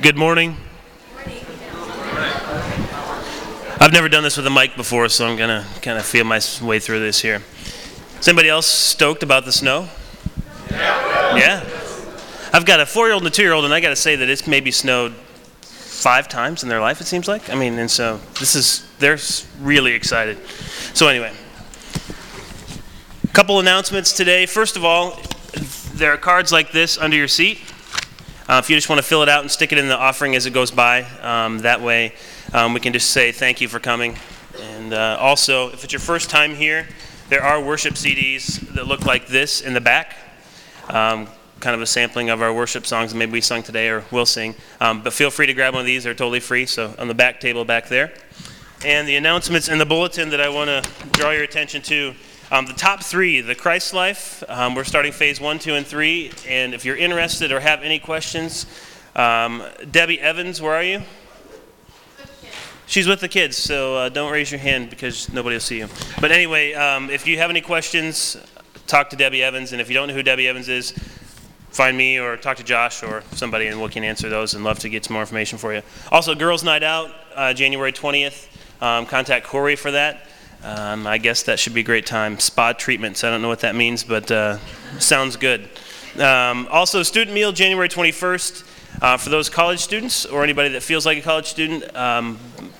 Good morning. I've never done this with a mic before, so I'm gonna kind of feel my way through this here. Is anybody else stoked about the snow? Yeah. Yeah. I've got a four-year-old and a two-year-old, and I got to say that it's maybe snowed five times in their life. It seems like. I mean, and so this is they're really excited. So anyway, a couple announcements today. First of all, there are cards like this under your seat. Uh, if you just want to fill it out and stick it in the offering as it goes by, um, that way um, we can just say thank you for coming. And uh, also, if it's your first time here, there are worship CDs that look like this in the back. Um, kind of a sampling of our worship songs that maybe we sung today or will sing. Um, but feel free to grab one of these, they're totally free. So on the back table back there. And the announcements in the bulletin that I want to draw your attention to um, the top three, the Christ Life, um, we're starting phase one, two, and three. And if you're interested or have any questions, um, Debbie Evans, where are you? She's with the kids, so uh, don't raise your hand because nobody will see you. But anyway, um, if you have any questions, talk to Debbie Evans. And if you don't know who Debbie Evans is, find me or talk to Josh or somebody, and we can answer those and love to get some more information for you. Also, Girls Night Out, uh, January 20th. Um, contact Corey for that. Um, I guess that should be a great time. Spa treatments. I don't know what that means, but uh, sounds good. Um, also, student meal January 21st. Uh, for those college students or anybody that feels like a college student, um,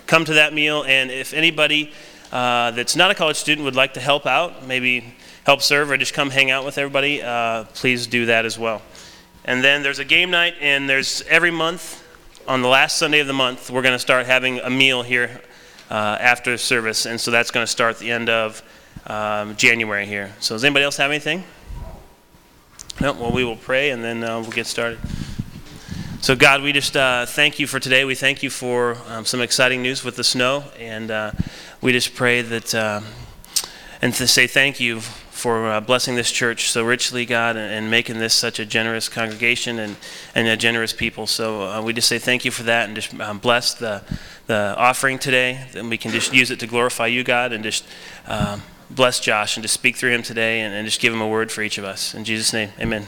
come to that meal. And if anybody uh, that's not a college student would like to help out, maybe help serve or just come hang out with everybody, uh, please do that as well. And then there's a game night, and there's every month on the last Sunday of the month, we're going to start having a meal here after service, and so that's going to start the end of um, January here. So, does anybody else have anything? No. Well, we will pray, and then uh, we'll get started. So, God, we just uh, thank you for today. We thank you for um, some exciting news with the snow, and uh, we just pray that uh, and to say thank you for uh, blessing this church so richly, God, and, and, making this such a generous congregation and, and a generous people. So uh, we just say thank you for that and just um, bless the, the offering today. And we can just use it to glorify you, God, and just um, bless Josh and just speak through him today and, and just give him a word for each of us. In Jesus' name, amen.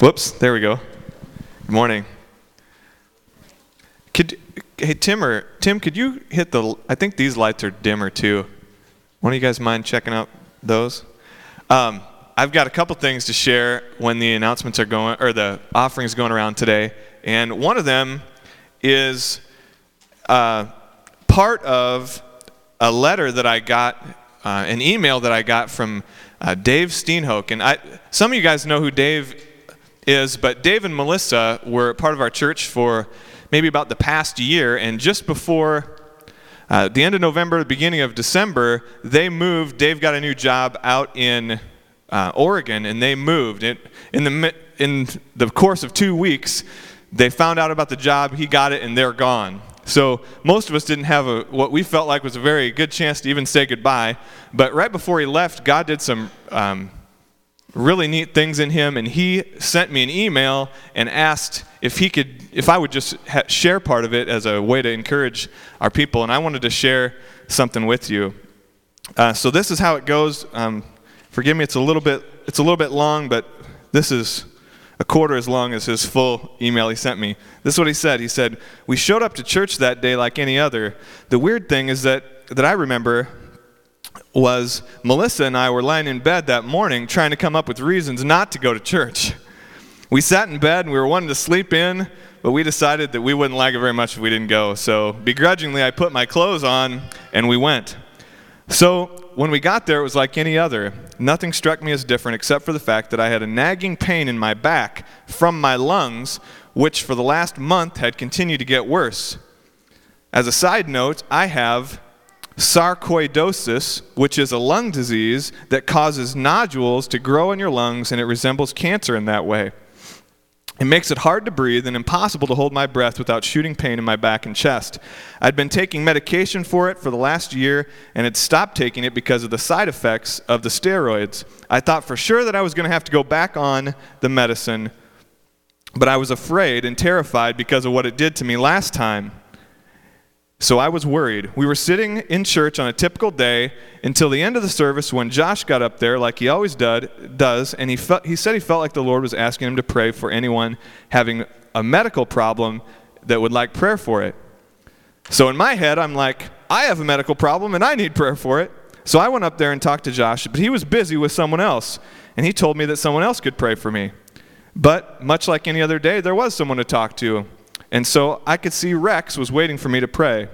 Whoops, there we go. Good morning. Could hey Tim or Tim, could you hit the I think these lights are dimmer too. One of you guys mind checking out those? Um, I've got a couple things to share when the announcements are going or the offerings going around today, and one of them is uh, part of a letter that I got, uh, an email that I got from uh, Dave Steenhoek, and I, some of you guys know who Dave is, but Dave and Melissa were part of our church for maybe about the past year, and just before uh, the end of November, the beginning of December, they moved. Dave got a new job out in uh, Oregon, and they moved. It, in, the, in the course of two weeks, they found out about the job, he got it, and they're gone. So most of us didn't have a, what we felt like was a very good chance to even say goodbye. But right before he left, God did some um, really neat things in him, and he sent me an email and asked if he could, if I would just ha- share part of it as a way to encourage our people, and I wanted to share something with you. Uh, so this is how it goes. Um, forgive me, it's a little bit, it's a little bit long, but this is a quarter as long as his full email he sent me. This is what he said. He said, "We showed up to church that day like any other. The weird thing is that that I remember was Melissa and I were lying in bed that morning trying to come up with reasons not to go to church. We sat in bed and we were wanting to sleep in, but we decided that we wouldn't like it very much if we didn't go. So begrudgingly, I put my clothes on and we went. So when we got there, it was like any other. Nothing struck me as different except for the fact that I had a nagging pain in my back from my lungs, which for the last month had continued to get worse. As a side note, I have sarcoidosis, which is a lung disease that causes nodules to grow in your lungs, and it resembles cancer in that way. It makes it hard to breathe and impossible to hold my breath without shooting pain in my back and chest. I'd been taking medication for it for the last year and had stopped taking it because of the side effects of the steroids. I thought for sure that I was going to have to go back on the medicine, but I was afraid and terrified because of what it did to me last time. So I was worried. We were sitting in church on a typical day until the end of the service when Josh got up there, like he always did, does, and he, felt, he said he felt like the Lord was asking him to pray for anyone having a medical problem that would like prayer for it. So in my head, I'm like, I have a medical problem and I need prayer for it. So I went up there and talked to Josh, but he was busy with someone else, and he told me that someone else could pray for me. But much like any other day, there was someone to talk to. And so I could see Rex was waiting for me to pray.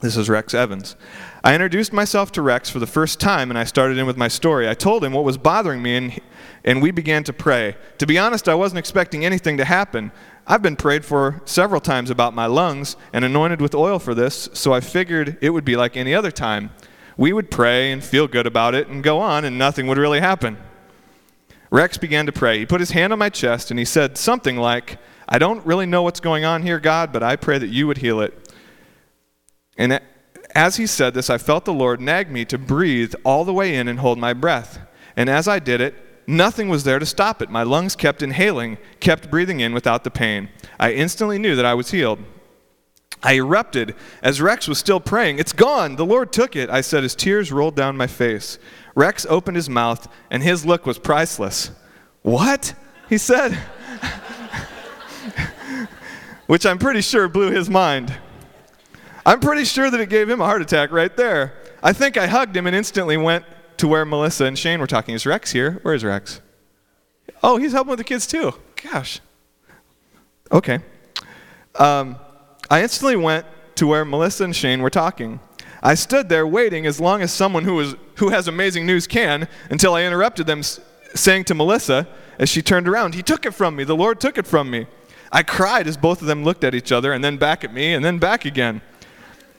This is Rex Evans. I introduced myself to Rex for the first time and I started in with my story. I told him what was bothering me and, and we began to pray. To be honest, I wasn't expecting anything to happen. I've been prayed for several times about my lungs and anointed with oil for this, so I figured it would be like any other time. We would pray and feel good about it and go on, and nothing would really happen. Rex began to pray. He put his hand on my chest and he said something like, I don't really know what's going on here, God, but I pray that you would heal it. And as he said this, I felt the Lord nag me to breathe all the way in and hold my breath. And as I did it, nothing was there to stop it. My lungs kept inhaling, kept breathing in without the pain. I instantly knew that I was healed. I erupted as Rex was still praying. It's gone. The Lord took it. I said as tears rolled down my face. Rex opened his mouth, and his look was priceless. What? He said. Which I'm pretty sure blew his mind. I'm pretty sure that it gave him a heart attack right there. I think I hugged him and instantly went to where Melissa and Shane were talking. Is Rex here? Where is Rex? Oh, he's helping with the kids too. Gosh. Okay. Um, I instantly went to where Melissa and Shane were talking. I stood there waiting as long as someone who, was, who has amazing news can until I interrupted them, saying to Melissa as she turned around, He took it from me. The Lord took it from me. I cried as both of them looked at each other and then back at me and then back again.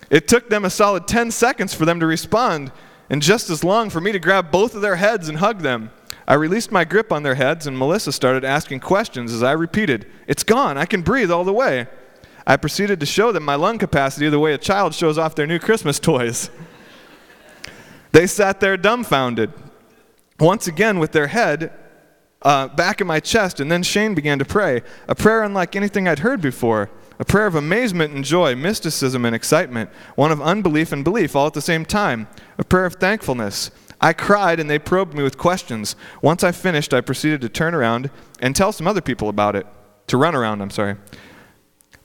It took them a solid 10 seconds for them to respond and just as long for me to grab both of their heads and hug them. I released my grip on their heads and Melissa started asking questions as I repeated, It's gone. I can breathe all the way. I proceeded to show them my lung capacity the way a child shows off their new Christmas toys. They sat there dumbfounded, once again with their head uh, back in my chest, and then Shane began to pray, a prayer unlike anything I'd heard before, a prayer of amazement and joy, mysticism and excitement, one of unbelief and belief all at the same time, a prayer of thankfulness. I cried and they probed me with questions. Once I finished, I proceeded to turn around and tell some other people about it. To run around, I'm sorry.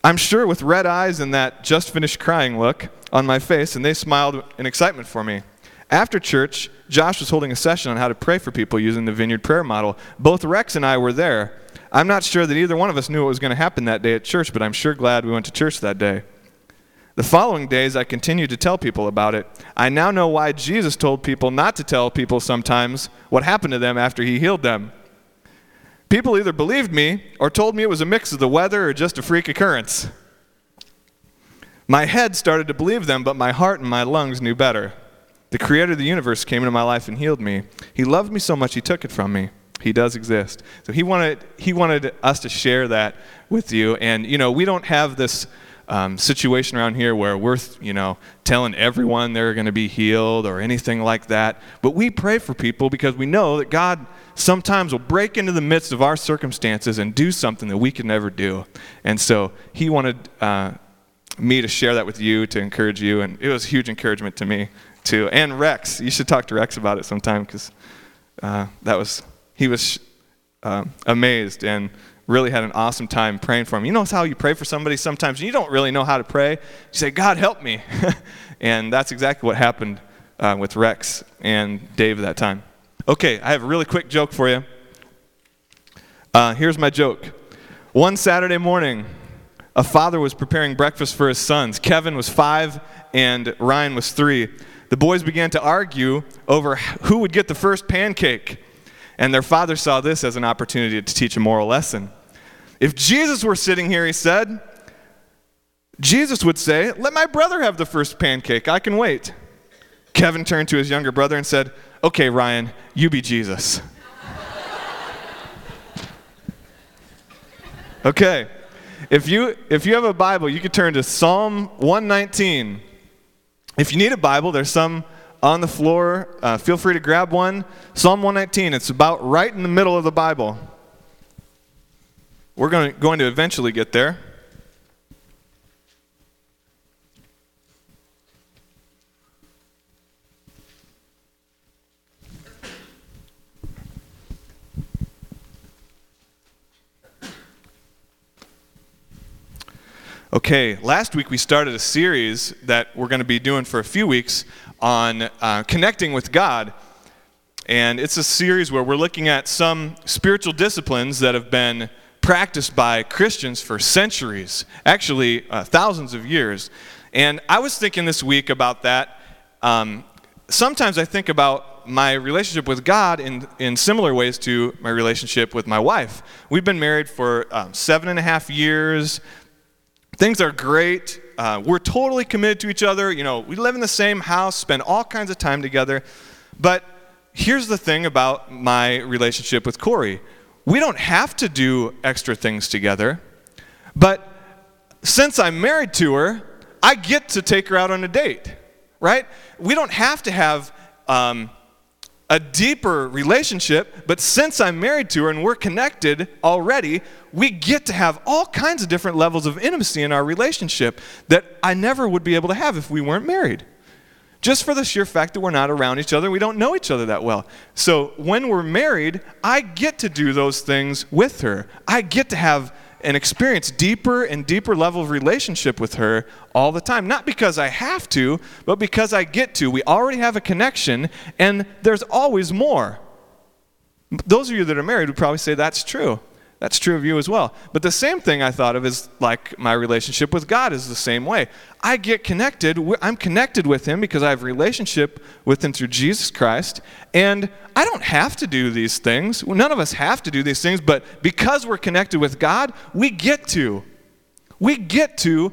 I'm sure with red eyes and that just finished crying look on my face, and they smiled in excitement for me. After church, Josh was holding a session on how to pray for people using the Vineyard Prayer Model. Both Rex and I were there. I'm not sure that either one of us knew what was going to happen that day at church, but I'm sure glad we went to church that day. The following days, I continued to tell people about it. I now know why Jesus told people not to tell people sometimes what happened to them after he healed them. People either believed me or told me it was a mix of the weather or just a freak occurrence. My head started to believe them, but my heart and my lungs knew better. The creator of the universe came into my life and healed me. He loved me so much he took it from me. He does exist. So he wanted he wanted us to share that with you and you know, we don't have this um, situation around here where we're, you know, telling everyone they're going to be healed or anything like that. But we pray for people because we know that God sometimes will break into the midst of our circumstances and do something that we could never do. And so He wanted uh, me to share that with you to encourage you, and it was a huge encouragement to me too. And Rex, you should talk to Rex about it sometime because uh, that was he was uh, amazed and really had an awesome time praying for him. You know how you pray for somebody sometimes you don't really know how to pray? You say, God, help me. and that's exactly what happened uh, with Rex and Dave at that time. Okay, I have a really quick joke for you. Uh, here's my joke. One Saturday morning, a father was preparing breakfast for his sons. Kevin was five and Ryan was three. The boys began to argue over who would get the first pancake. And their father saw this as an opportunity to teach a moral lesson. If Jesus were sitting here, he said, Jesus would say, Let my brother have the first pancake. I can wait. Kevin turned to his younger brother and said, Okay, Ryan, you be Jesus. okay. If you, if you have a Bible, you could turn to Psalm 119. If you need a Bible, there's some on the floor. Uh, feel free to grab one. Psalm 119, it's about right in the middle of the Bible. we're going to, going to eventually get there. Okay, last week we started a series that we're going to be doing for a few weeks on uh, connecting with God. And it's a series where we're looking at some spiritual disciplines that have been practiced by Christians for centuries, actually, uh, thousands of years. And I was thinking this week about that. Um, sometimes I think about my relationship with God in, in similar ways to my relationship with my wife. We've been married for um, seven and a half years. Things are great. Uh, we're totally committed to each other. You know, we live in the same house, spend all kinds of time together. But here's the thing about my relationship with Corey we don't have to do extra things together. But since I'm married to her, I get to take her out on a date, right? We don't have to have um, a deeper relationship, but since I'm married to her and we're connected already, we get to have all kinds of different levels of intimacy in our relationship that I never would be able to have if we weren't married. Just for the sheer fact that we're not around each other, we don't know each other that well. So when we're married, I get to do those things with her. I get to have and experience deeper and deeper level of relationship with her all the time. Not because I have to, but because I get to. We already have a connection, and there's always more. Those of you that are married would probably say that's true. That's true of you as well. But the same thing I thought of is like my relationship with God is the same way. I get connected. I'm connected with Him because I have relationship with Him through Jesus Christ. And I don't have to do these things. None of us have to do these things. But because we're connected with God, we get to. We get to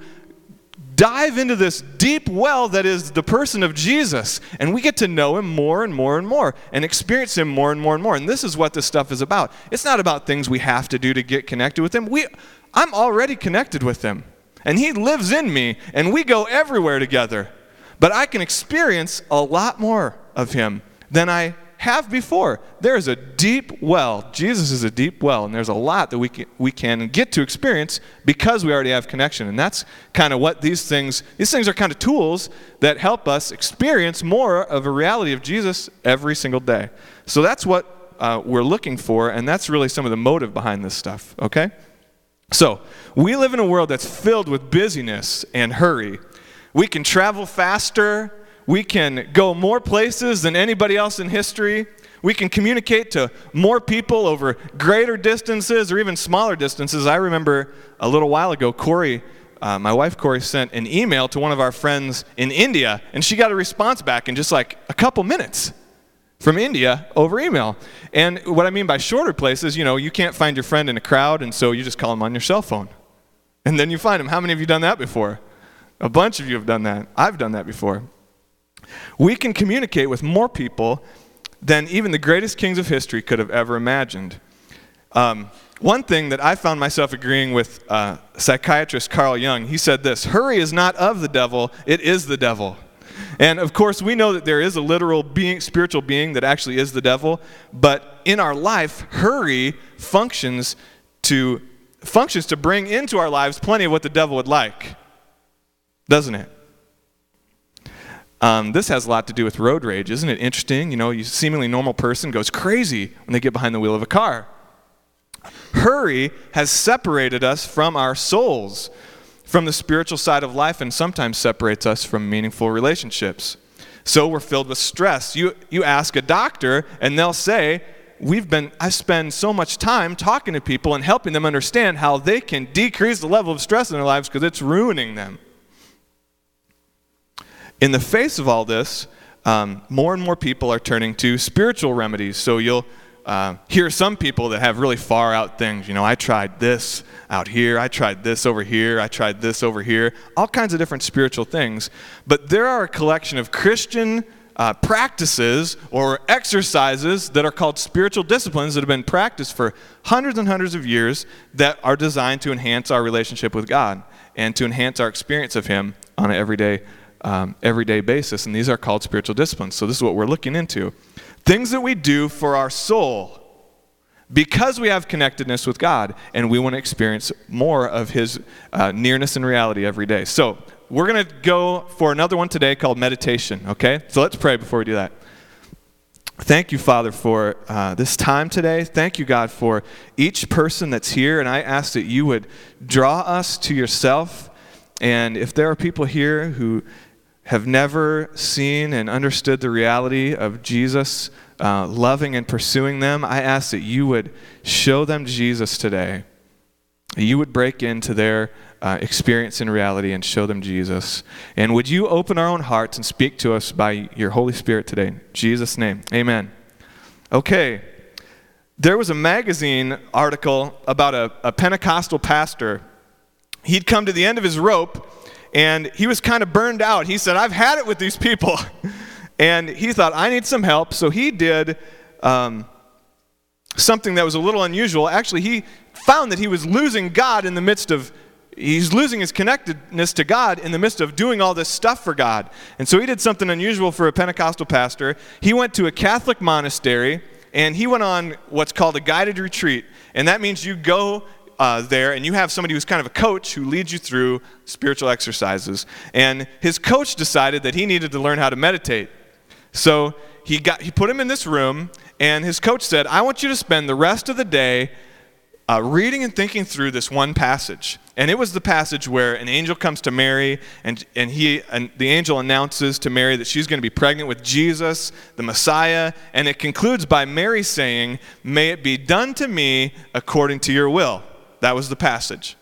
dive into this deep well that is the person of Jesus. And we get to know him more and more and more and experience him more and more and more. And this is what this stuff is about. It's not about things we have to do to get connected with him. We, I'm already connected with him. And he lives in me, and we go everywhere together. But I can experience a lot more of him than I have before. There is a deep well. Jesus is a deep well, and there's a lot that we can, we can get to experience because we already have connection. And that's kind of what these things, these things are kind of tools that help us experience more of a reality of Jesus every single day. So that's what uh, we're looking for, and that's really some of the motive behind this stuff, okay? So, we live in a world that's filled with busyness and hurry. We can travel faster, we can go more places than anybody else in history. We can communicate to more people over greater distances or even smaller distances. I remember a little while ago, Corey, uh, my wife Corey, sent an email to one of our friends in India, and she got a response back in just like a couple minutes from India over email. And what I mean by shorter places, you know, you can't find your friend in a crowd, and so you just call them on your cell phone. And then you find them. How many of you done that before? A bunch of you have done that. I've done that before. We can communicate with more people than even the greatest kings of history could have ever imagined. Um, one thing that I found myself agreeing with uh, psychiatrist Carl Jung, he said this Hurry is not of the devil, it is the devil. And of course, we know that there is a literal being, spiritual being that actually is the devil, but in our life, hurry functions to, functions to bring into our lives plenty of what the devil would like, doesn't it? Um, this has a lot to do with road rage. Isn't it interesting? You know, a seemingly normal person goes crazy when they get behind the wheel of a car. Hurry has separated us from our souls, from the spiritual side of life, and sometimes separates us from meaningful relationships. So we're filled with stress. You, you ask a doctor, and they'll say, We've been, I spend so much time talking to people and helping them understand how they can decrease the level of stress in their lives because it's ruining them. In the face of all this, um, more and more people are turning to spiritual remedies. So you'll uh, hear some people that have really far out things. You know, I tried this out here, I tried this over here, I tried this over here, all kinds of different spiritual things. But there are a collection of Christian uh, practices or exercises that are called spiritual disciplines that have been practiced for hundreds and hundreds of years that are designed to enhance our relationship with God and to enhance our experience of Him on an everyday um, everyday basis, and these are called spiritual disciplines. So, this is what we're looking into. Things that we do for our soul because we have connectedness with God and we want to experience more of His uh, nearness and reality every day. So, we're going to go for another one today called meditation, okay? So, let's pray before we do that. Thank you, Father, for uh, this time today. Thank you, God, for each person that's here. And I ask that you would draw us to yourself. And if there are people here who have never seen and understood the reality of Jesus uh, loving and pursuing them, I ask that you would show them Jesus today. You would break into their uh, experience in reality and show them Jesus. And would you open our own hearts and speak to us by your Holy Spirit today? In Jesus' name, amen. Okay, there was a magazine article about a, a Pentecostal pastor. He'd come to the end of his rope and he was kind of burned out. He said, I've had it with these people. and he thought, I need some help. So he did. Um, something that was a little unusual. Actually, he found that he was losing God in the midst of he's losing his connectedness to God in the midst of doing all this stuff for God. And so he did something unusual for a Pentecostal pastor. He went to a Catholic monastery and he went on what's called a guided retreat. And that means you go uh, there and you have somebody who's kind of a coach who leads you through spiritual exercises. And his coach decided that he needed to learn how to meditate. So he, got, he put him in this room, and his coach said, I want you to spend the rest of the day uh, reading and thinking through this one passage. And it was the passage where an angel comes to Mary, and, and, he, and the angel announces to Mary that she's going to be pregnant with Jesus, the Messiah. And it concludes by Mary saying, May it be done to me according to your will. That was the passage.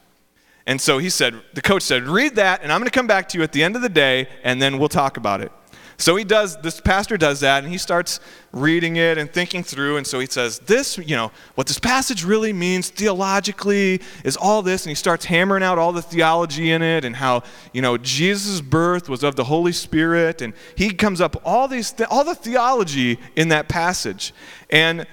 And so he said, the coach said, Read that, and I'm going to come back to you at the end of the day, and then we'll talk about it. So he does, this pastor does that, and he starts reading it and thinking through. And so he says, This, you know, what this passage really means theologically is all this. And he starts hammering out all the theology in it and how, you know, Jesus' birth was of the Holy Spirit. And he comes up all these, th- all the theology in that passage. And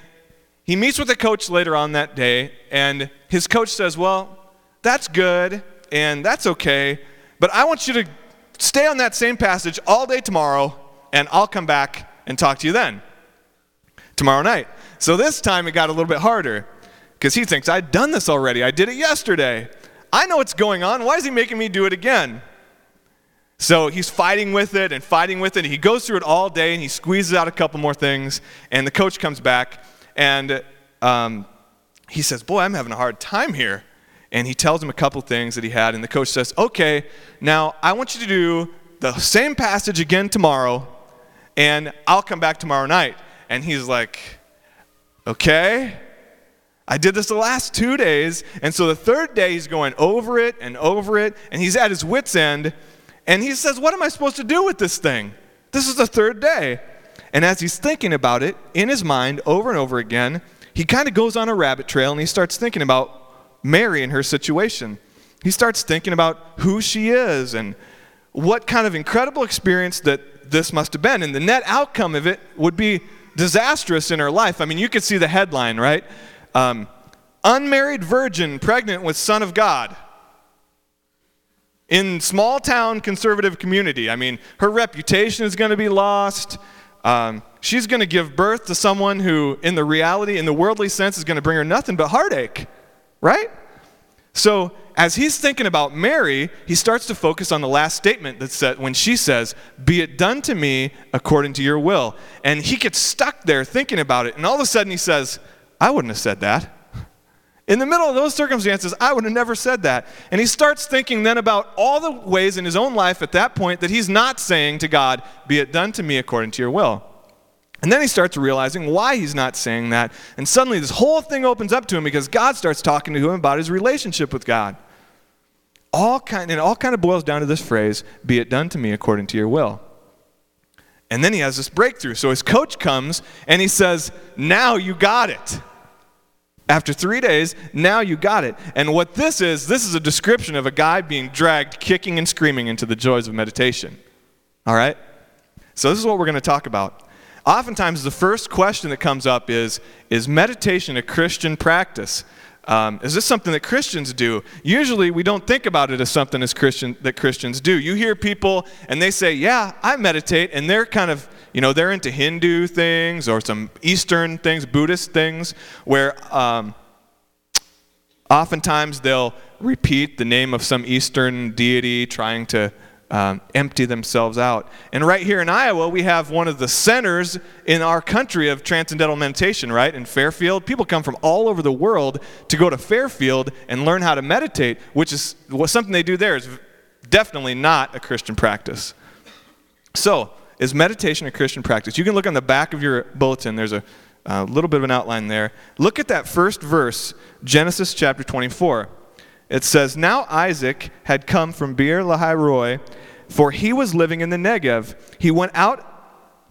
he meets with the coach later on that day, and his coach says, Well, that's good, and that's okay, but I want you to stay on that same passage all day tomorrow, and I'll come back and talk to you then. Tomorrow night. So this time it got a little bit harder because he thinks I'd done this already. I did it yesterday. I know what's going on. Why is he making me do it again? So he's fighting with it and fighting with it. He goes through it all day and he squeezes out a couple more things. And the coach comes back and um, he says, Boy, I'm having a hard time here and he tells him a couple things that he had, and the coach says, Okay, now I want you to do the same passage again tomorrow, and I'll come back tomorrow night. And he's like, Okay. I did this the last two days, and so the third day he's going over it and over it, and he's at his wits' end, and he says, What am I supposed to do with this thing? This is the third day. And as he's thinking about it in his mind over and over again, he kind of goes on a rabbit trail and he starts thinking about Mary and her situation. He starts thinking about who she is and what kind of incredible experience that this must have been. And the net outcome of it would be disastrous in her life. I mean, you could see the headline, right? Um, unmarried virgin pregnant with son of God. In small town conservative community, I mean, her reputation is going to be lost. Um, she's going to give birth to someone who, in the reality, in the worldly sense, is going to bring her nothing but heartache. Right? So, as he's thinking about Mary, he starts to focus on the last statement that said, when she says, Be it done to me according to your will. And he gets stuck there thinking about it. And all of a sudden he says, I wouldn't have said that. In the middle of those circumstances, I would have never said that. And he starts thinking then about all the ways in his own life at that point that he's not saying to God, Be it done to me according to your will. And then he starts realizing why he's not saying that. And suddenly this whole thing opens up to him because God starts talking to him about his relationship with God. All kind, and it all kind of boils down to this phrase be it done to me according to your will. And then he has this breakthrough. So his coach comes and he says, Now you got it. After three days, now you got it. And what this is, this is a description of a guy being dragged kicking and screaming into the joys of meditation. All right? So this is what we're going to talk about oftentimes the first question that comes up is Is meditation a Christian practice? Um, is this something that Christians do? Usually, we don't think about it as something as Christian that Christians do. You hear people and they say, "Yeah, I meditate," and they're kind of, You know, they're into Hindu things or some Eastern things, Buddhist things, where um, oftentimes they'll repeat the name of some Eastern deity trying to um, empty themselves out. And right here in Iowa, we have one of the centers in our country of transcendental meditation, right? In Fairfield. People come from all over the world to go to Fairfield and learn how to meditate, which is what something they do there is definitely not a Christian practice. So, is meditation a Christian practice? You can look on the back of your bulletin. There's a, little bit of an outline there. Look at that first verse, Genesis chapter 24. It says, Now Isaac had come from Beer Lahai Roi, for he was living in the Negev. He went out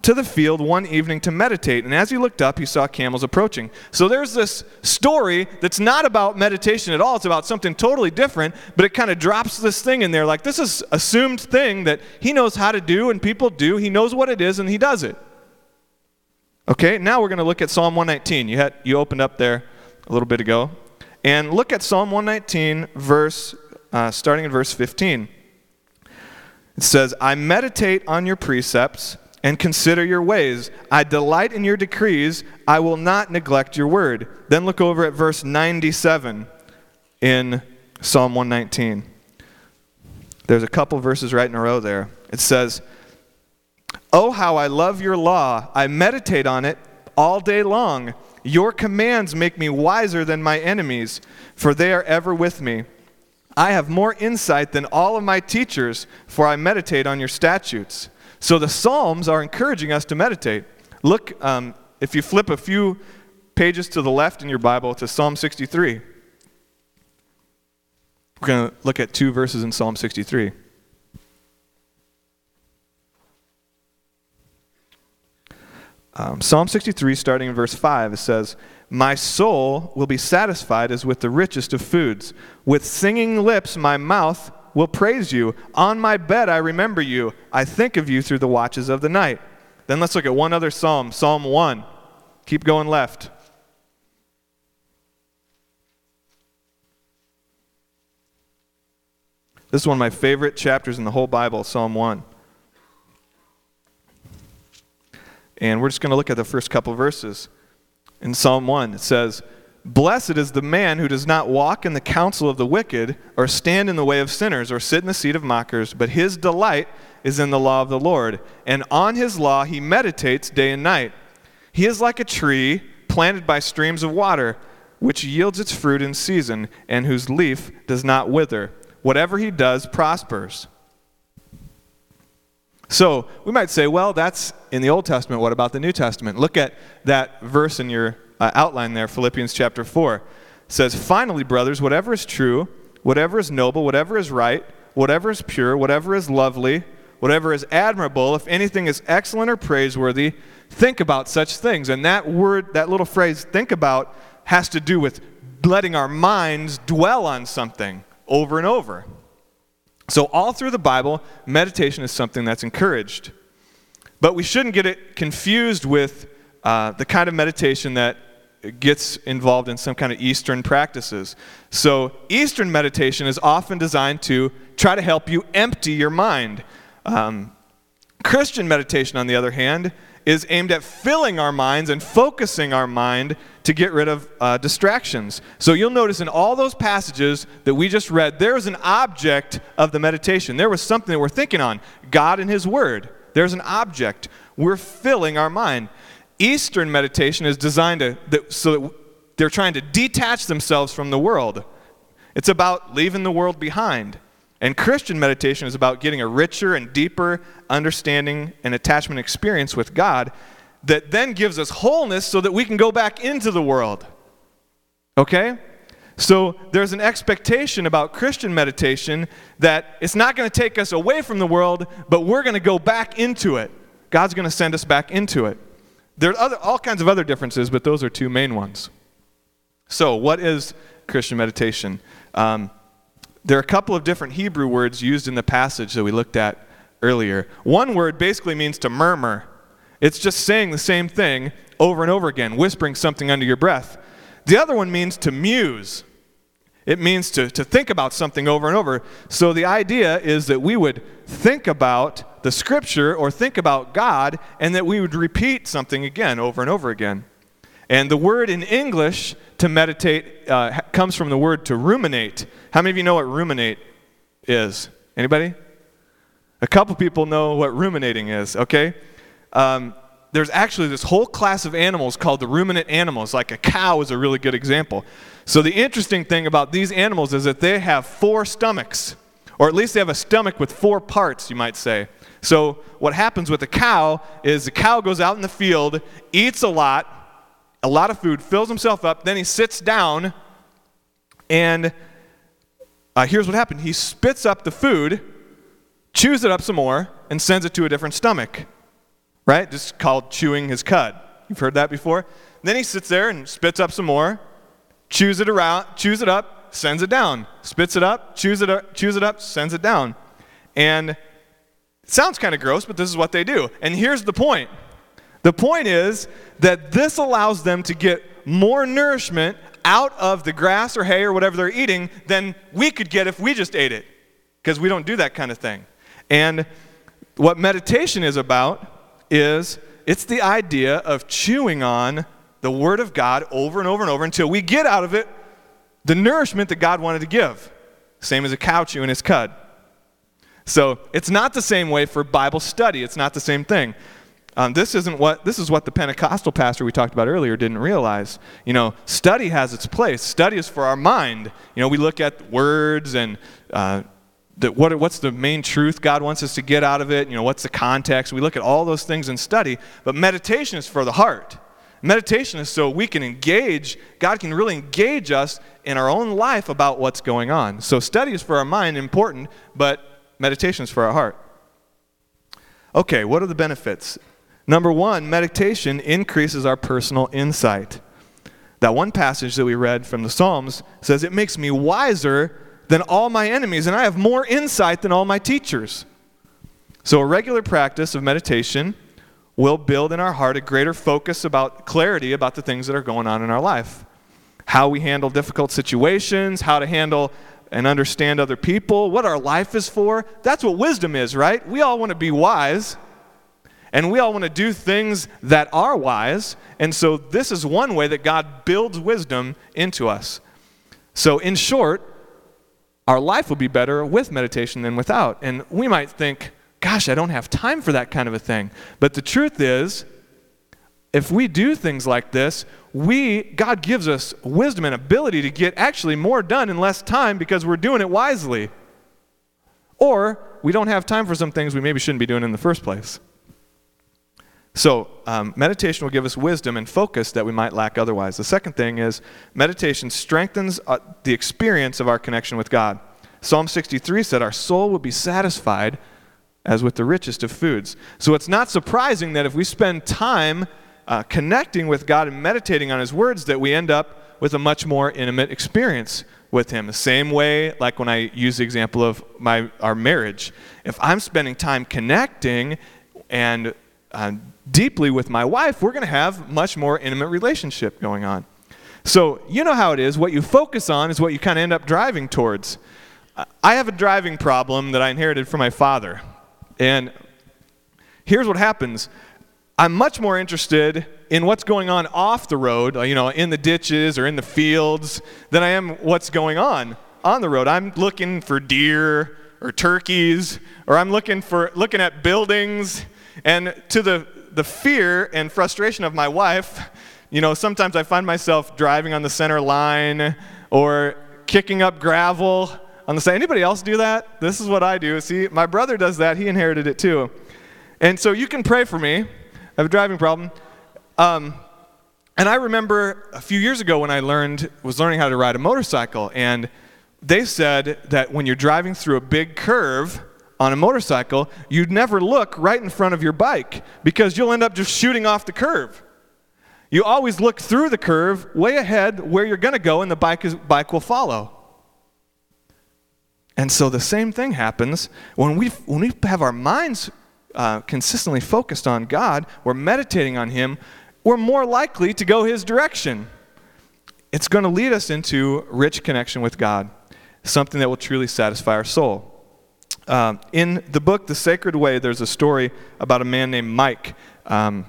to the field one evening to meditate, and as he looked up, he saw camels approaching. So there's this story that's not about meditation at all. It's about something totally different, but it kind of drops this thing in there like this is assumed thing that he knows how to do and people do. He knows what it is and he does it. Okay, now we're going to look at Psalm 119. You had you opened up there a little bit ago. And look at Psalm 119, verse, uh, starting in verse 15. It says, I meditate on your precepts and consider your ways. I delight in your decrees. I will not neglect your word. Then look over at verse 97 in Psalm 119. There's a couple verses right in a row there. It says, Oh, how I love your law. I meditate on it all day long. Your commands make me wiser than my enemies, for they are ever with me. I have more insight than all of my teachers, for I meditate on your statutes. So the Psalms are encouraging us to meditate. Look, um, if you flip a few pages to the left in your Bible to Psalm 63, we're going to look at two verses in Psalm 63. Um, Psalm 63, starting in verse 5, it says, My soul will be satisfied as with the richest of foods. With singing lips, my mouth will praise you. On my bed, I remember you. I think of you through the watches of the night. Then let's look at one other psalm, Psalm 1. Keep going left. This is one of my favorite chapters in the whole Bible, Psalm 1. And we're just going to look at the first couple verses. In Psalm 1, it says, Blessed is the man who does not walk in the counsel of the wicked, or stand in the way of sinners, or sit in the seat of mockers, but his delight is in the law of the Lord, and on his law he meditates day and night. He is like a tree planted by streams of water, which yields its fruit in season, and whose leaf does not wither. Whatever he does prospers. So we might say, well, that's in the Old Testament. What about the New Testament? Look at that verse in your uh, outline there, Philippians chapter 4. Says, Finally, brothers, whatever is true, whatever is noble, whatever is right, whatever is pure, whatever is lovely, whatever is admirable, if anything is excellent or praiseworthy, think about such things. And that word, that little phrase, think about, has to do with letting our minds dwell on something over and over. So, all through the Bible, meditation is something that's encouraged. But we shouldn't get it confused with uh, the kind of meditation that gets involved in some kind of Eastern practices. So, Eastern meditation is often designed to try to help you empty your mind. Um, Christian meditation, on the other hand, is aimed at filling our minds and focusing our mind to get rid of uh, distractions. So you'll notice in all those passages that we just read, there was an object of the meditation. There was something that we're thinking on God and His Word. There's an object. We're filling our mind. Eastern meditation is designed to, that, so that they're trying to detach themselves from the world. It's about leaving the world behind. And Christian meditation is about getting a richer and deeper understanding and attachment experience with God that then gives us wholeness so that we can go back into the world. Okay? So there's an expectation about Christian meditation that it's not going to take us away from the world, but we're going to go back into it. God's going to send us back into it. There are other, all kinds of other differences, but those are two main ones. So, what is Christian meditation? Um, there are a couple of different Hebrew words used in the passage that we looked at earlier. One word basically means to murmur, it's just saying the same thing over and over again, whispering something under your breath. The other one means to muse. It means to, to think about something over and over. So the idea is that we would think about the scripture or think about God and that we would repeat something again over and over again. And the word in English to meditate uh, comes from the word to ruminate. How many of you know what ruminate is? Anybody? A couple people know what ruminating is, okay? Um, there's actually this whole class of animals called the ruminant animals, like a cow is a really good example. So, the interesting thing about these animals is that they have four stomachs, or at least they have a stomach with four parts, you might say. So, what happens with a cow is the cow goes out in the field, eats a lot, a lot of food, fills himself up, then he sits down, and uh, here's what happened he spits up the food, chews it up some more, and sends it to a different stomach. Right? Just called chewing his cud. You've heard that before? Then he sits there and spits up some more, chews it around, chews it up, sends it down, spits it up, chews it up, chews it up, sends it down. And it sounds kind of gross, but this is what they do. And here's the point. The point is that this allows them to get more nourishment out of the grass or hay or whatever they're eating than we could get if we just ate it, because we don't do that kind of thing. And what meditation is about is it's the idea of chewing on the Word of God over and over and over until we get out of it the nourishment that God wanted to give. Same as a cow chewing its cud. So it's not the same way for Bible study. It's not the same thing. Um, this isn't what this is what the Pentecostal pastor we talked about earlier didn't realize. You know, study has its place. Study is for our mind. You know, we look at words and uh, the, what, what's the main truth God wants us to get out of it? You know, what's the context? We look at all those things in study, but meditation is for the heart. Meditation is so we can engage, God can really engage us in our own life about what's going on. So study is for our mind, important, but meditation is for our heart. Okay, what are the benefits? Number one, meditation increases our personal insight. That one passage that we read from the Psalms says, It makes me wiser than all my enemies, and I have more insight than all my teachers. So, a regular practice of meditation will build in our heart a greater focus about clarity about the things that are going on in our life. How we handle difficult situations, how to handle and understand other people, what our life is for. That's what wisdom is, right? We all want to be wise. And we all want to do things that are wise. And so, this is one way that God builds wisdom into us. So, in short, our life will be better with meditation than without. And we might think, gosh, I don't have time for that kind of a thing. But the truth is, if we do things like this, we God gives us wisdom and ability to get actually more done in less time because we're doing it wisely. Or we don't have time for some things we maybe shouldn't be doing in the first place. So, um, meditation will give us wisdom and focus that we might lack otherwise. The second thing is meditation strengthens uh, the experience of our connection with God. Psalm 63 said, Our soul will be satisfied as with the richest of foods. So, it's not surprising that if we spend time uh, connecting with God and meditating on His words, that we end up with a much more intimate experience with Him. The same way, like when I use the example of my, our marriage. If I'm spending time connecting and uh, deeply with my wife, we're going to have much more intimate relationship going on. So, you know how it is. What you focus on is what you kind of end up driving towards. I have a driving problem that I inherited from my father. And here's what happens I'm much more interested in what's going on off the road, you know, in the ditches or in the fields, than I am what's going on on the road. I'm looking for deer or turkeys, or I'm looking for looking at buildings. And to the the fear and frustration of my wife, you know, sometimes I find myself driving on the center line or kicking up gravel on the side. Anybody else do that? This is what I do. See, my brother does that. He inherited it too. And so you can pray for me. I have a driving problem. Um, and I remember a few years ago when I learned was learning how to ride a motorcycle, and they said that when you're driving through a big curve, on a motorcycle, you'd never look right in front of your bike because you'll end up just shooting off the curve. You always look through the curve, way ahead where you're going to go, and the bike, is, bike will follow. And so the same thing happens when we, when we have our minds uh, consistently focused on God, we're meditating on Him, we're more likely to go His direction. it's going to lead us into rich connection with God, something that will truly satisfy our soul. Um, in the book, The Sacred Way, there's a story about a man named Mike um,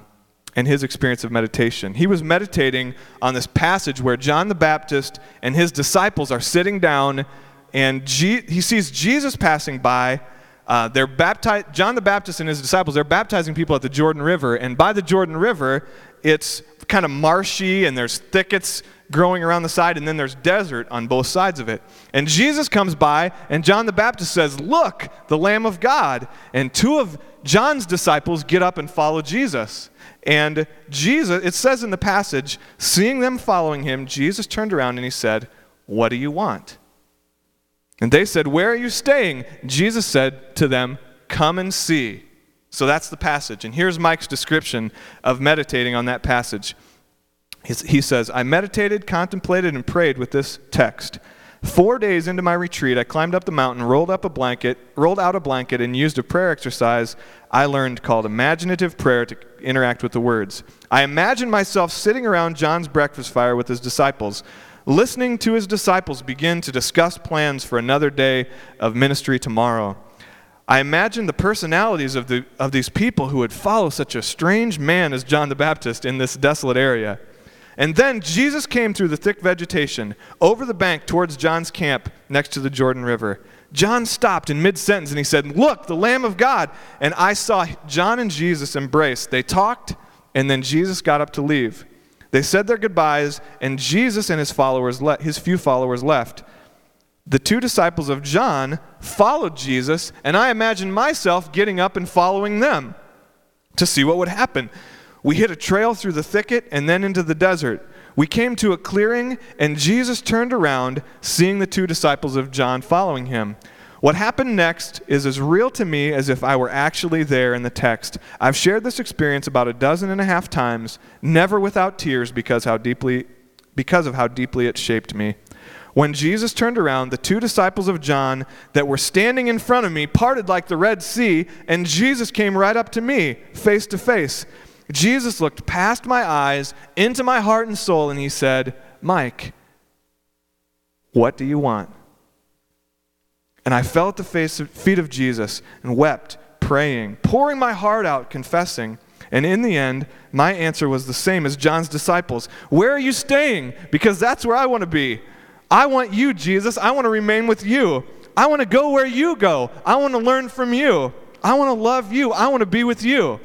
and his experience of meditation. He was meditating on this passage where John the Baptist and his disciples are sitting down, and he sees Jesus passing by. Uh, they're baptized, John the Baptist and his disciples, they're baptizing people at the Jordan River. And by the Jordan River, it's kind of marshy and there's thickets growing around the side, and then there's desert on both sides of it. And Jesus comes by, and John the Baptist says, Look, the Lamb of God. And two of John's disciples get up and follow Jesus. And Jesus, it says in the passage, seeing them following him, Jesus turned around and he said, What do you want? And they said, Where are you staying? Jesus said to them, Come and see. So that's the passage. And here's Mike's description of meditating on that passage. He says, I meditated, contemplated, and prayed with this text. Four days into my retreat, I climbed up the mountain, rolled up a blanket, rolled out a blanket, and used a prayer exercise I learned called imaginative prayer to interact with the words. I imagined myself sitting around John's breakfast fire with his disciples, listening to his disciples begin to discuss plans for another day of ministry tomorrow. I imagined the personalities of, the, of these people who would follow such a strange man as John the Baptist in this desolate area. And then Jesus came through the thick vegetation over the bank towards John's camp next to the Jordan River. John stopped in mid sentence and he said, Look, the Lamb of God. And I saw John and Jesus embrace. They talked, and then Jesus got up to leave. They said their goodbyes, and Jesus and his followers, le- his few followers, left. The two disciples of John followed Jesus, and I imagined myself getting up and following them to see what would happen. We hit a trail through the thicket and then into the desert. We came to a clearing, and Jesus turned around, seeing the two disciples of John following him. What happened next is as real to me as if I were actually there in the text. I've shared this experience about a dozen and a half times, never without tears because how deeply because of how deeply it shaped me. When Jesus turned around, the two disciples of John that were standing in front of me parted like the Red Sea, and Jesus came right up to me, face to face. Jesus looked past my eyes into my heart and soul and he said, Mike, what do you want? And I fell at the face, feet of Jesus and wept, praying, pouring my heart out, confessing. And in the end, my answer was the same as John's disciples Where are you staying? Because that's where I want to be. I want you, Jesus. I want to remain with you. I want to go where you go. I want to learn from you. I want to love you. I want to be with you.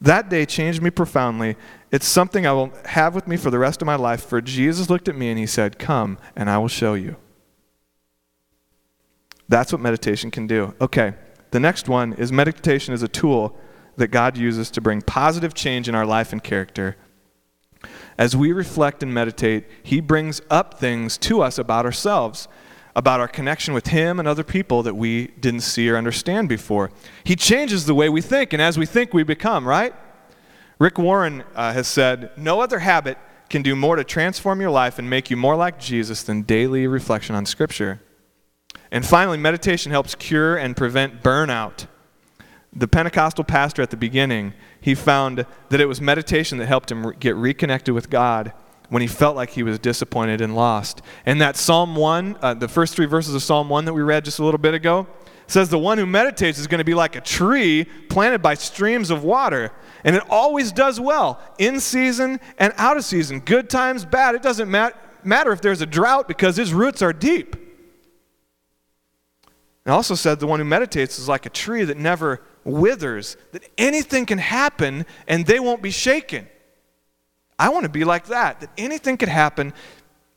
That day changed me profoundly. It's something I will have with me for the rest of my life. For Jesus looked at me and he said, Come, and I will show you. That's what meditation can do. Okay, the next one is meditation is a tool that God uses to bring positive change in our life and character. As we reflect and meditate, He brings up things to us about ourselves about our connection with Him and other people that we didn't see or understand before. He changes the way we think, and as we think, we become, right? Rick Warren uh, has said, No other habit can do more to transform your life and make you more like Jesus than daily reflection on Scripture. And finally, meditation helps cure and prevent burnout. The Pentecostal pastor at the beginning, he found that it was meditation that helped him get reconnected with God when he felt like he was disappointed and lost. And that Psalm 1, uh, the first three verses of Psalm 1 that we read just a little bit ago, says the one who meditates is going to be like a tree planted by streams of water. And it always does well, in season and out of season, good times, bad. It doesn't mat- matter if there's a drought because his roots are deep. It also said the one who meditates is like a tree that never withers, that anything can happen and they won't be shaken. I want to be like that, that anything could happen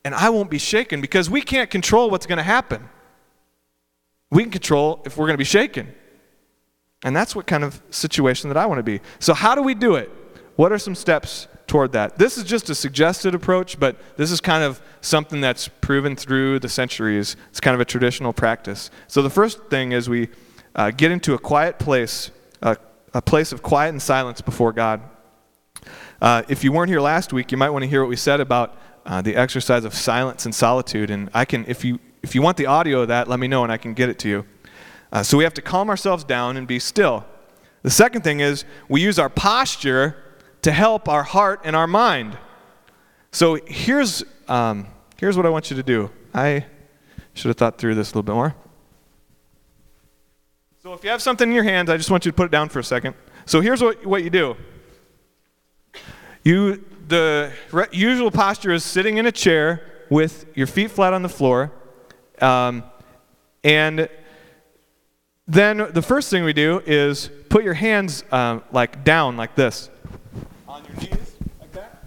and I won't be shaken because we can't control what's going to happen. We can control if we're going to be shaken. And that's what kind of situation that I want to be. So, how do we do it? What are some steps toward that? This is just a suggested approach, but this is kind of something that's proven through the centuries. It's kind of a traditional practice. So, the first thing is we uh, get into a quiet place, uh, a place of quiet and silence before God. Uh, if you weren't here last week, you might want to hear what we said about uh, the exercise of silence and solitude. And I can, if you, if you want the audio of that, let me know and I can get it to you. Uh, so we have to calm ourselves down and be still. The second thing is we use our posture to help our heart and our mind. So here's, um, here's what I want you to do. I should have thought through this a little bit more. So if you have something in your hands, I just want you to put it down for a second. So here's what, what you do. You, the re- usual posture is sitting in a chair with your feet flat on the floor. Um, and then the first thing we do is put your hands um, like down like this. On your knees, like that.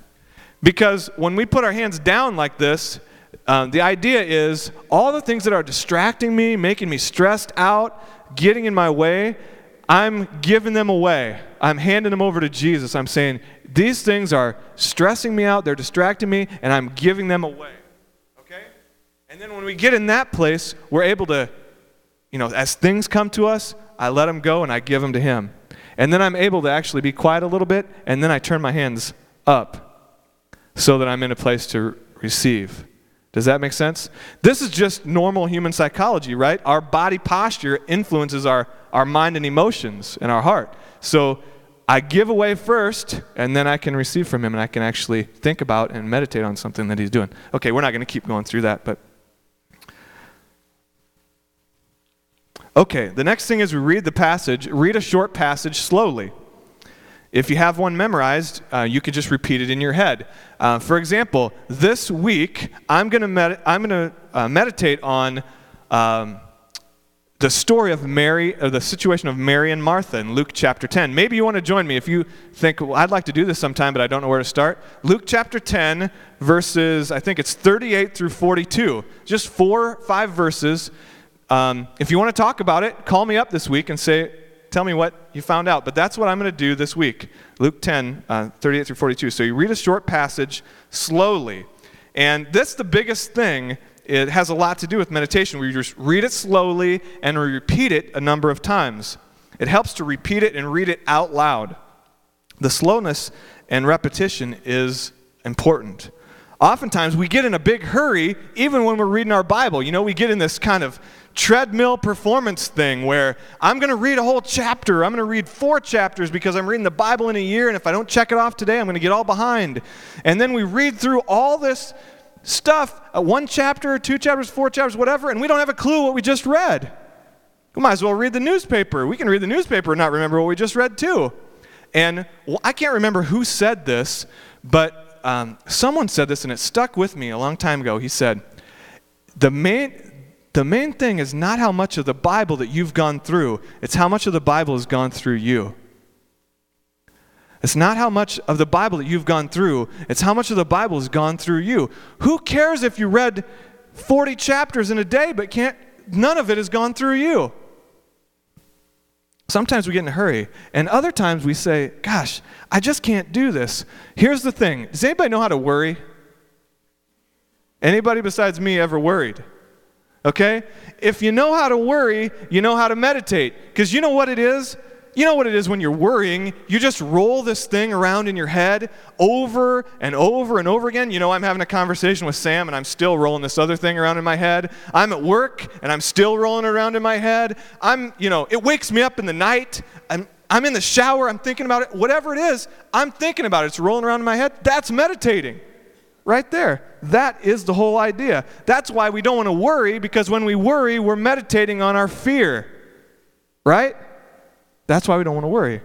Because when we put our hands down like this, um, the idea is all the things that are distracting me, making me stressed out, getting in my way, I'm giving them away. I'm handing them over to Jesus. I'm saying, these things are stressing me out, they're distracting me, and I'm giving them away. Okay? And then when we get in that place, we're able to, you know, as things come to us, I let them go and I give them to Him. And then I'm able to actually be quiet a little bit, and then I turn my hands up so that I'm in a place to receive. Does that make sense? This is just normal human psychology, right? Our body posture influences our, our mind and emotions and our heart. So I give away first, and then I can receive from Him, and I can actually think about and meditate on something that He's doing. Okay, we're not going to keep going through that, but. Okay, the next thing is we read the passage, read a short passage slowly. If you have one memorized, uh, you could just repeat it in your head. Uh, for example, this week I'm going to med- to uh, meditate on um, the story of Mary, or the situation of Mary and Martha in Luke chapter 10. Maybe you want to join me if you think, well, I'd like to do this sometime, but I don't know where to start. Luke chapter 10, verses, I think it's 38 through 42. Just four, five verses. Um, if you want to talk about it, call me up this week and say, tell me what you found out. But that's what I'm going to do this week. Luke 10, uh, 38 through 42. So you read a short passage slowly. And that's the biggest thing. It has a lot to do with meditation. We just read it slowly and we repeat it a number of times. It helps to repeat it and read it out loud. The slowness and repetition is important. Oftentimes, we get in a big hurry even when we're reading our Bible. You know, we get in this kind of treadmill performance thing where I'm going to read a whole chapter. I'm going to read four chapters because I'm reading the Bible in a year, and if I don't check it off today, I'm going to get all behind. And then we read through all this stuff uh, one chapter, two chapters, four chapters, whatever, and we don't have a clue what we just read. We might as well read the newspaper. We can read the newspaper and not remember what we just read, too. And well, I can't remember who said this, but um, someone said this and it stuck with me a long time ago. He said, the main, the main thing is not how much of the Bible that you've gone through, it's how much of the Bible has gone through you. It's not how much of the Bible that you've gone through, it's how much of the Bible has gone through you. Who cares if you read 40 chapters in a day, but can't, none of it has gone through you? Sometimes we get in a hurry, and other times we say, Gosh, I just can't do this. Here's the thing Does anybody know how to worry? Anybody besides me ever worried? Okay? If you know how to worry, you know how to meditate. Because you know what it is? You know what it is when you're worrying? You just roll this thing around in your head over and over and over again. You know, I'm having a conversation with Sam and I'm still rolling this other thing around in my head. I'm at work and I'm still rolling around in my head. I'm, you know, it wakes me up in the night. I'm, I'm in the shower. I'm thinking about it. Whatever it is, I'm thinking about it. It's rolling around in my head. That's meditating. Right there. That is the whole idea. That's why we don't want to worry because when we worry, we're meditating on our fear. Right? That's why we don't want to worry.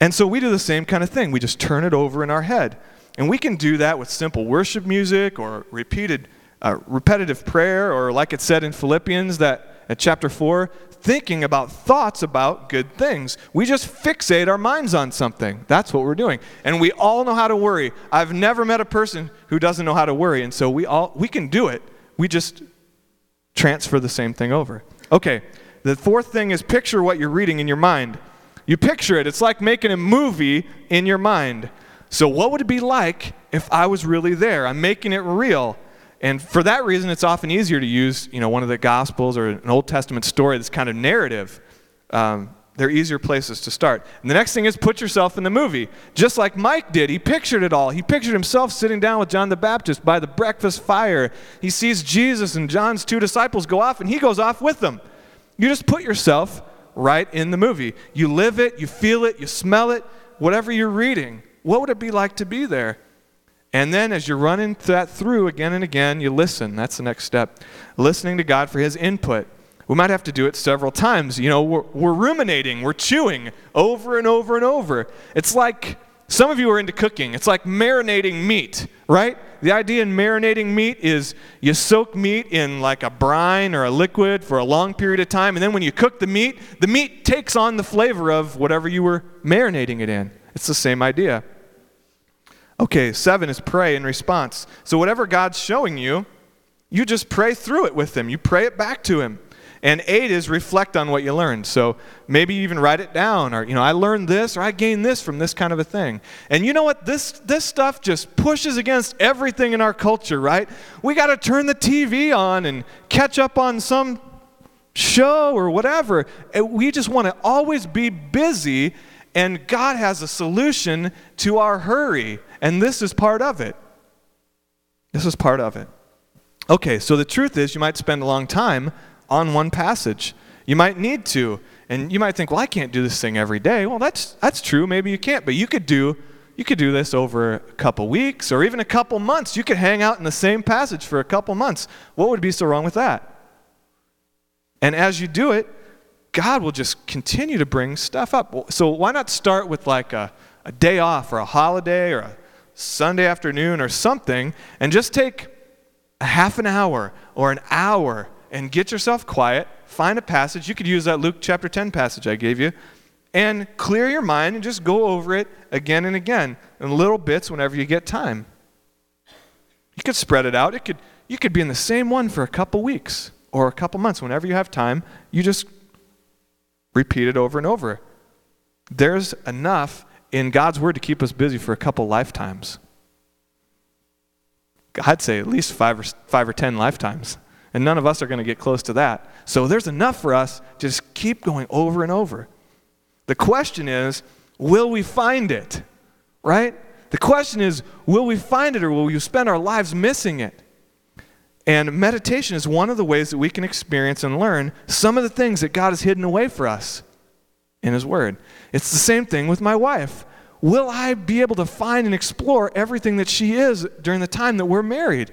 And so we do the same kind of thing. We just turn it over in our head. And we can do that with simple worship music or repeated, uh, repetitive prayer, or like it said in Philippians that at chapter 4, thinking about thoughts about good things. We just fixate our minds on something. That's what we're doing. And we all know how to worry. I've never met a person who doesn't know how to worry. And so we all we can do it. We just transfer the same thing over. Okay. The fourth thing is picture what you're reading in your mind. You picture it. It's like making a movie in your mind. So what would it be like if I was really there? I'm making it real. And for that reason, it's often easier to use, you know, one of the Gospels or an Old Testament story that's kind of narrative. Um, they're easier places to start. And the next thing is put yourself in the movie. Just like Mike did, he pictured it all. He pictured himself sitting down with John the Baptist by the breakfast fire. He sees Jesus and John's two disciples go off, and he goes off with them. You just put yourself right in the movie. You live it, you feel it, you smell it, whatever you're reading. What would it be like to be there? And then as you're running that through again and again, you listen. That's the next step. Listening to God for his input. We might have to do it several times. You know, we're, we're ruminating, we're chewing over and over and over. It's like some of you are into cooking. It's like marinating meat, right? The idea in marinating meat is you soak meat in like a brine or a liquid for a long period of time, and then when you cook the meat, the meat takes on the flavor of whatever you were marinating it in. It's the same idea. Okay, seven is pray in response. So, whatever God's showing you, you just pray through it with Him. You pray it back to Him. And eight is reflect on what you learned. So maybe even write it down, or you know, I learned this, or I gained this from this kind of a thing. And you know what? This this stuff just pushes against everything in our culture, right? We got to turn the TV on and catch up on some show or whatever. We just want to always be busy, and God has a solution to our hurry, and this is part of it. This is part of it. Okay, so the truth is, you might spend a long time on one passage. You might need to. And you might think, well, I can't do this thing every day. Well, that's, that's true. Maybe you can't. But you could do you could do this over a couple weeks or even a couple months. You could hang out in the same passage for a couple months. What would be so wrong with that? And as you do it, God will just continue to bring stuff up. So why not start with like a, a day off or a holiday or a Sunday afternoon or something and just take a half an hour or an hour and get yourself quiet, find a passage. You could use that Luke chapter 10 passage I gave you, and clear your mind and just go over it again and again in little bits whenever you get time. You could spread it out. It could, you could be in the same one for a couple weeks or a couple months. Whenever you have time, you just repeat it over and over. There's enough in God's Word to keep us busy for a couple lifetimes. I'd say at least five or, five or ten lifetimes. And none of us are going to get close to that. So there's enough for us to just keep going over and over. The question is, will we find it? Right? The question is, will we find it or will we spend our lives missing it? And meditation is one of the ways that we can experience and learn some of the things that God has hidden away for us in His Word. It's the same thing with my wife. Will I be able to find and explore everything that she is during the time that we're married?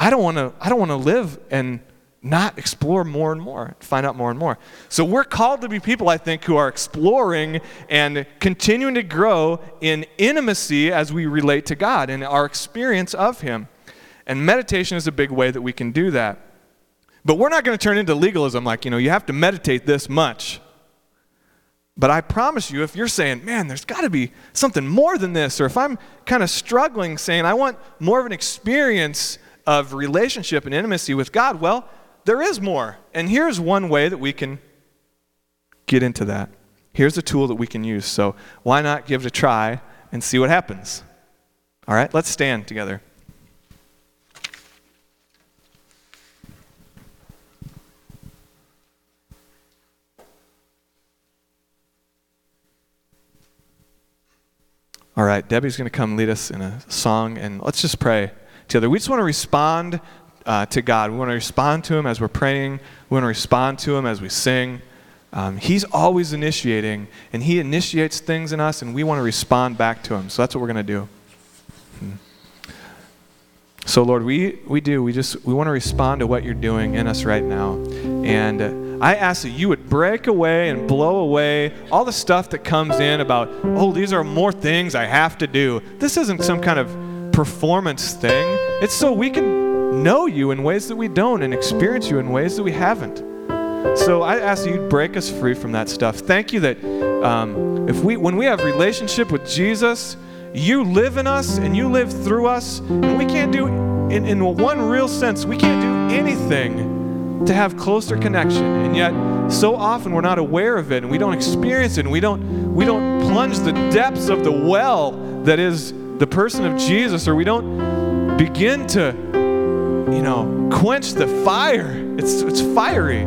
I don't want to I don't want to live and not explore more and more, find out more and more. So we're called to be people I think who are exploring and continuing to grow in intimacy as we relate to God and our experience of him. And meditation is a big way that we can do that. But we're not going to turn into legalism like, you know, you have to meditate this much. But I promise you, if you're saying, man, there's got to be something more than this, or if I'm kind of struggling saying, I want more of an experience of relationship and intimacy with God? Well, there is more. And here's one way that we can get into that. Here's a tool that we can use. So why not give it a try and see what happens? All right, let's stand together. All right, Debbie's going to come lead us in a song, and let's just pray We just want to respond uh, to God. We want to respond to Him as we're praying. We want to respond to Him as we sing. Um, he's always initiating, and He initiates things in us, and we want to respond back to Him. So that's what we're going to do. Hmm. So, Lord, we, we do. We just we want to respond to what you're doing in us right now. And uh, I ask that you would break away and blow away all the stuff that comes in about, oh, these are more things I have to do. This isn't some kind of performance thing. It's so we can know you in ways that we don't and experience you in ways that we haven't. So I ask you break us free from that stuff. Thank you that um, if we, when we have relationship with Jesus, you live in us and you live through us, and we can't do, in, in one real sense, we can't do anything to have closer connection. And yet, so often we're not aware of it, and we don't experience it, and we don't, we don't plunge the depths of the well that is the person of Jesus, or we don't begin to, you know, quench the fire. It's, it's fiery.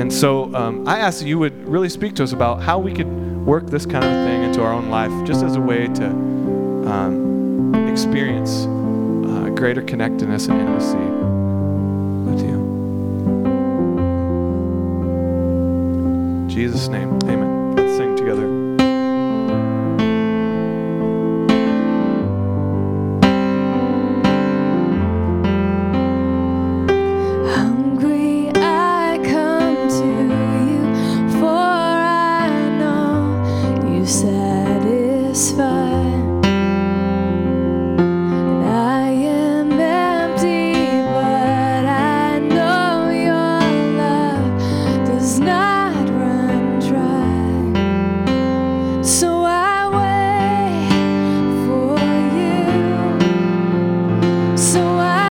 And so um, I ask that you would really speak to us about how we could work this kind of thing into our own life, just as a way to um, experience uh, greater connectedness and intimacy with you. Jesus' name, amen.